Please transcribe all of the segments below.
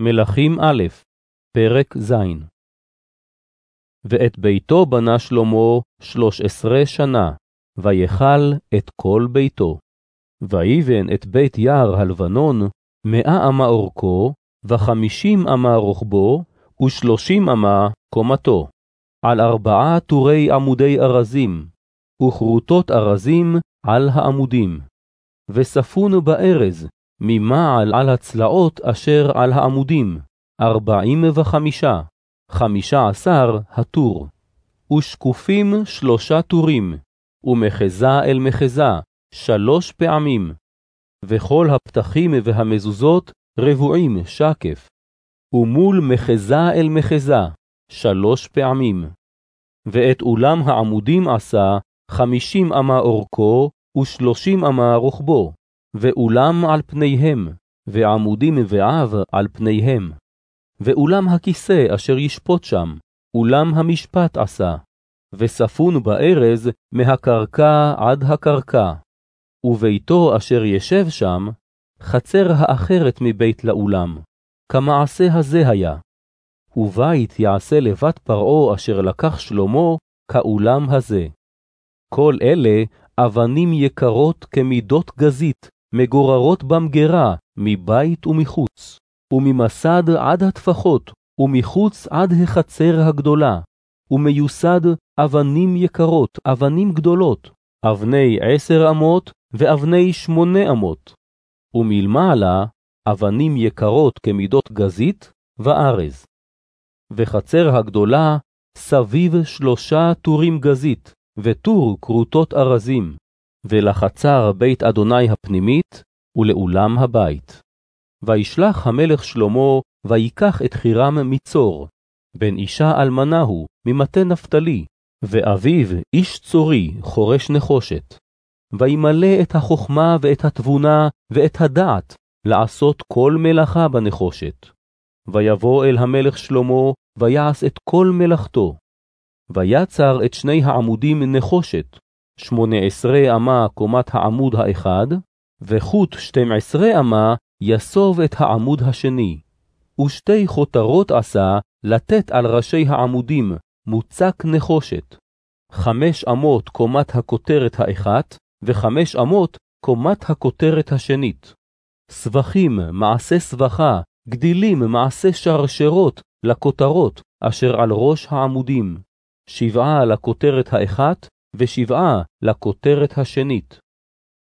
מלכים א', פרק ז'. ואת ביתו בנה שלמה שלוש עשרה שנה, ויכל את כל ביתו. ויבן את בית יער הלבנון, מאה אמה אורכו, וחמישים אמה רוחבו, ושלושים אמה קומתו, על ארבעה טורי עמודי ארזים, וכרותות ארזים על העמודים. וספון בארז, ממעל על הצלעות אשר על העמודים, ארבעים וחמישה, חמישה עשר הטור. ושקופים שלושה טורים, ומחזה אל מחזה, שלוש פעמים. וכל הפתחים והמזוזות רבועים שקף. ומול מחזה אל מחזה, שלוש פעמים. ואת אולם העמודים עשה חמישים אמה אורכו, ושלושים אמה רוחבו, ואולם על פניהם, ועמודים ועב על פניהם. ואולם הכיסא אשר ישפוט שם, אולם המשפט עשה, וספון בארז מהקרקע עד הקרקע. וביתו אשר ישב שם, חצר האחרת מבית לאולם, כמעשה הזה היה. ובית יעשה לבת פרעה אשר לקח שלמה, כאולם הזה. כל אלה אבנים יקרות כמידות גזית, מגוררות במגרה, מבית ומחוץ, וממסד עד הטפחות, ומחוץ עד החצר הגדולה, ומיוסד אבנים יקרות, אבנים גדולות, אבני עשר אמות ואבני שמונה אמות, ומלמעלה אבנים יקרות כמידות גזית וארז. וחצר הגדולה סביב שלושה טורים גזית, וטור כרותות ארזים, ולחצר בית אדוני הפנימית, ולאולם הבית. וישלח המלך שלמה, ויקח את חירם מצור, בן אישה אלמנה הוא, ממטה נפתלי, ואביו איש צורי, חורש נחושת. וימלא את החוכמה ואת התבונה ואת הדעת, לעשות כל מלאכה בנחושת. ויבוא אל המלך שלמה, ויעש את כל מלאכתו. ויצר את שני העמודים נחושת, שמונה עשרה אמה קומת העמוד האחד, וחוט שתים עשרה אמה יסוב את העמוד השני. ושתי חותרות עשה לתת על ראשי העמודים, מוצק נחושת. חמש אמות קומת הכותרת האחת, וחמש אמות קומת הכותרת השנית. סבכים, מעשה סבכה, גדילים, מעשה שרשרות, לכותרות, אשר על ראש העמודים. שבעה לכותרת האחת, ושבעה לכותרת השנית.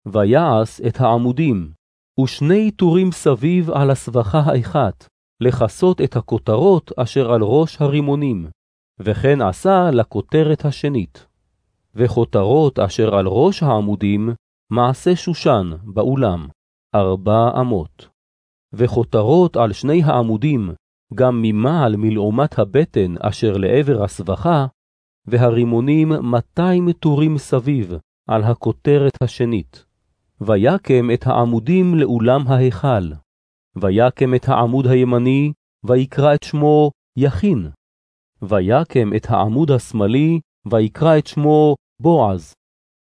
ויעש את העמודים, ושני טורים סביב על הסבכה האחת, לכסות את הכותרות אשר על ראש הרימונים, וכן עשה לכותרת השנית. וכותרות אשר על ראש העמודים, מעשה שושן באולם, ארבע אמות. וכותרות על שני העמודים, גם ממעל מלעומת הבטן אשר לעבר הסבכה, והרימונים מאתיים טורים סביב, על הכותרת השנית. ויקם את העמודים לאולם ההיכל. ויקם את העמוד הימני, ויקרא את שמו יכין. ויקם את העמוד השמאלי, ויקרא את שמו בועז.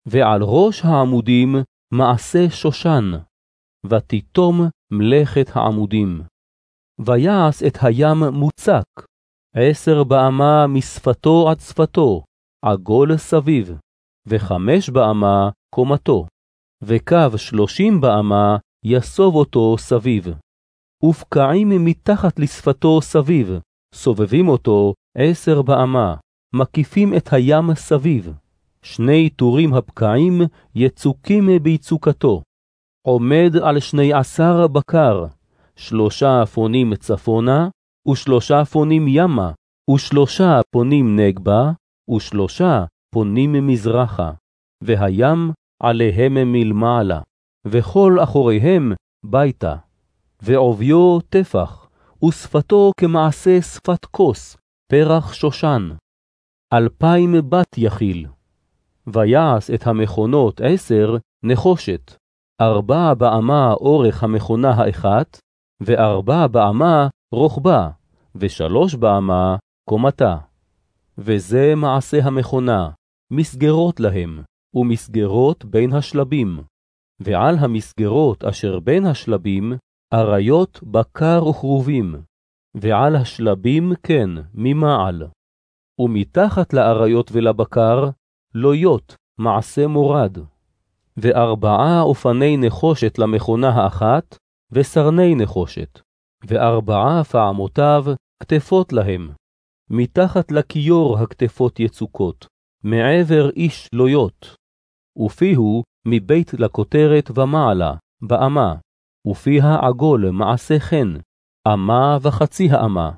ועל ראש העמודים מעשה שושן. ותיתום מלאכת העמודים. ויעש את הים מוצק, עשר באמה משפתו עד שפתו, עגול סביב, וחמש באמה קומתו, וקו שלושים באמה יסוב אותו סביב. ופקעים מתחת לשפתו סביב, סובבים אותו עשר באמה, מקיפים את הים סביב. שני טורים הפקעים יצוקים ביצוקתו. עומד על שני עשר בקר, שלושה פונים צפונה, ושלושה פונים ימה, ושלושה פונים נגבה, ושלושה פונים מזרחה, והים עליהם מלמעלה, וכל אחוריהם ביתה. ועוביו טפח, ושפתו כמעשה שפת כוס, פרח שושן. אלפיים בת יכיל. ויעש את המכונות עשר נחושת, ארבע באמה אורך המכונה האחת, וארבע באמה רוחבה, ושלוש באמה קומתה. וזה מעשה המכונה, מסגרות להם, ומסגרות בין השלבים. ועל המסגרות אשר בין השלבים, אריות בקר וכרובים, ועל השלבים כן, ממעל. ומתחת לאריות ולבקר, לויות, מעשה מורד. וארבעה אופני נחושת למכונה האחת, וסרני נחושת. וארבעה פעמותיו, כתפות להם. מתחת לכיור הכתפות יצוקות, מעבר איש לויות. ופיהו מבית לכותרת ומעלה, באמה, ופיה עגול מעשה חן, אמה וחצי האמה,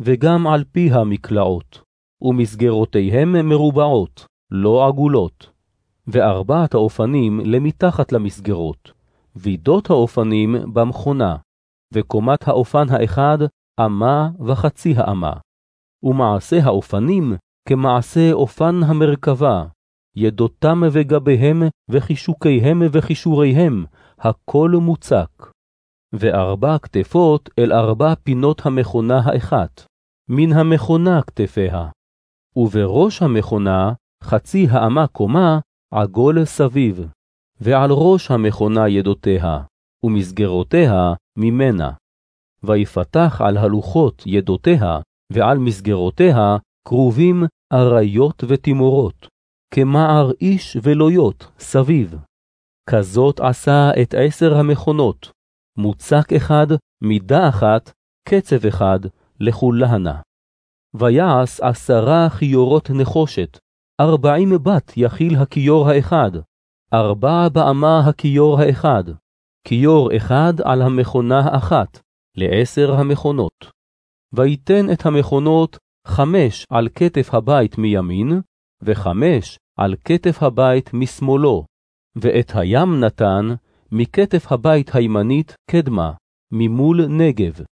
וגם על פיה מקלעות, ומסגרותיהם מרובעות, לא עגולות. וארבעת האופנים למתחת למסגרות, וידות האופנים במכונה, וקומת האופן האחד אמה וחצי האמה. ומעשה האופנים כמעשה אופן המרכבה, ידותם וגביהם וחישוקיהם וחישוריהם, הכל מוצק. וארבע כתפות אל ארבע פינות המכונה האחת, מן המכונה כתפיה. ובראש המכונה חצי האמה קומה עגול סביב, ועל ראש המכונה ידותיה, ומסגרותיה ממנה. ויפתח על הלוחות ידותיה, ועל מסגרותיה כרובים אריות ותימורות, כמער איש ולויות סביב. כזאת עשה את עשר המכונות, מוצק אחד, מידה אחת, קצב אחד, לכולנה. ויעש עשרה כיורות נחושת, ארבעים בת יכיל הכיור האחד, ארבע באמה הכיור האחד, כיור אחד על המכונה האחת, לעשר המכונות. ויתן את המכונות חמש על כתף הבית מימין, וחמש על כתף הבית משמאלו, ואת הים נתן מכתף הבית הימנית קדמה, ממול נגב.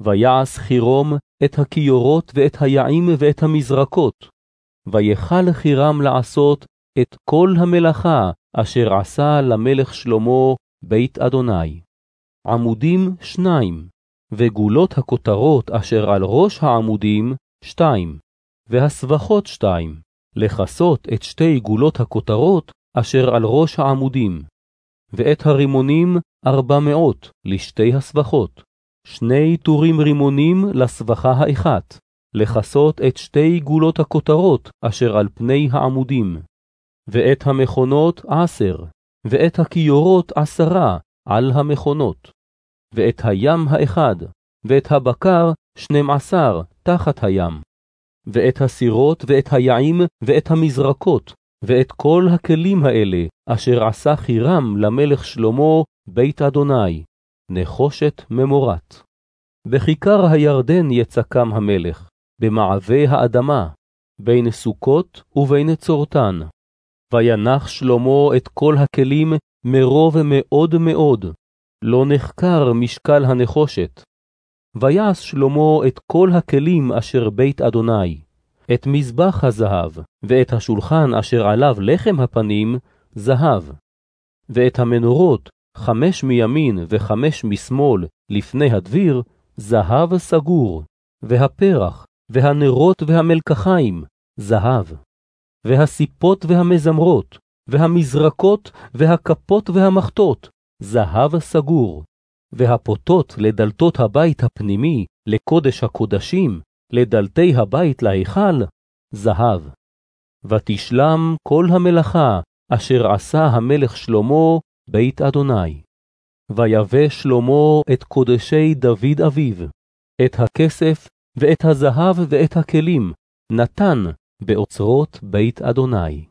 ויעש חירום את הכיורות ואת היעים ואת המזרקות, ויכל חירם לעשות את כל המלאכה אשר עשה למלך שלמה בית אדוני. עמודים שניים, וגולות הכותרות אשר על ראש העמודים שתיים, והסבכות שתיים, לכסות את שתי גולות הכותרות אשר על ראש העמודים, ואת הרימונים ארבע מאות לשתי הסבכות, שני טורים רימונים לסבכה האחת, לכסות את שתי גולות הכותרות אשר על פני העמודים, ואת המכונות עשר, ואת הכיורות עשרה על המכונות, ואת הים האחד, ואת הבקר שנים עשר תחת הים, ואת הסירות ואת היעים ואת המזרקות, ואת כל הכלים האלה, אשר עשה חירם למלך שלמה בית אדוני, נחושת ממורת. בכיכר הירדן יצקם המלך, במעבה האדמה, בין סוכות ובין צורתן. וינח שלמה את כל הכלים מרוב מאוד מאוד, לא נחקר משקל הנחושת. ויעש שלמה את כל הכלים אשר בית אדוני, את מזבח הזהב, ואת השולחן אשר עליו לחם הפנים, זהב, ואת המנורות, חמש מימין וחמש משמאל, לפני הדביר, זהב סגור, והפרח, והנרות והמלקחיים, זהב, והסיפות והמזמרות, והמזרקות, והכפות והמחטות, זהב סגור, והפוטות לדלתות הבית הפנימי, לקודש הקודשים, לדלתי הבית להיכל, זהב. ותשלם כל המלאכה אשר עשה המלך שלמה בית אדוני. ויבא שלמה את קודשי דוד אביו, את הכסף ואת הזהב ואת הכלים, נתן באוצרות בית אדוני.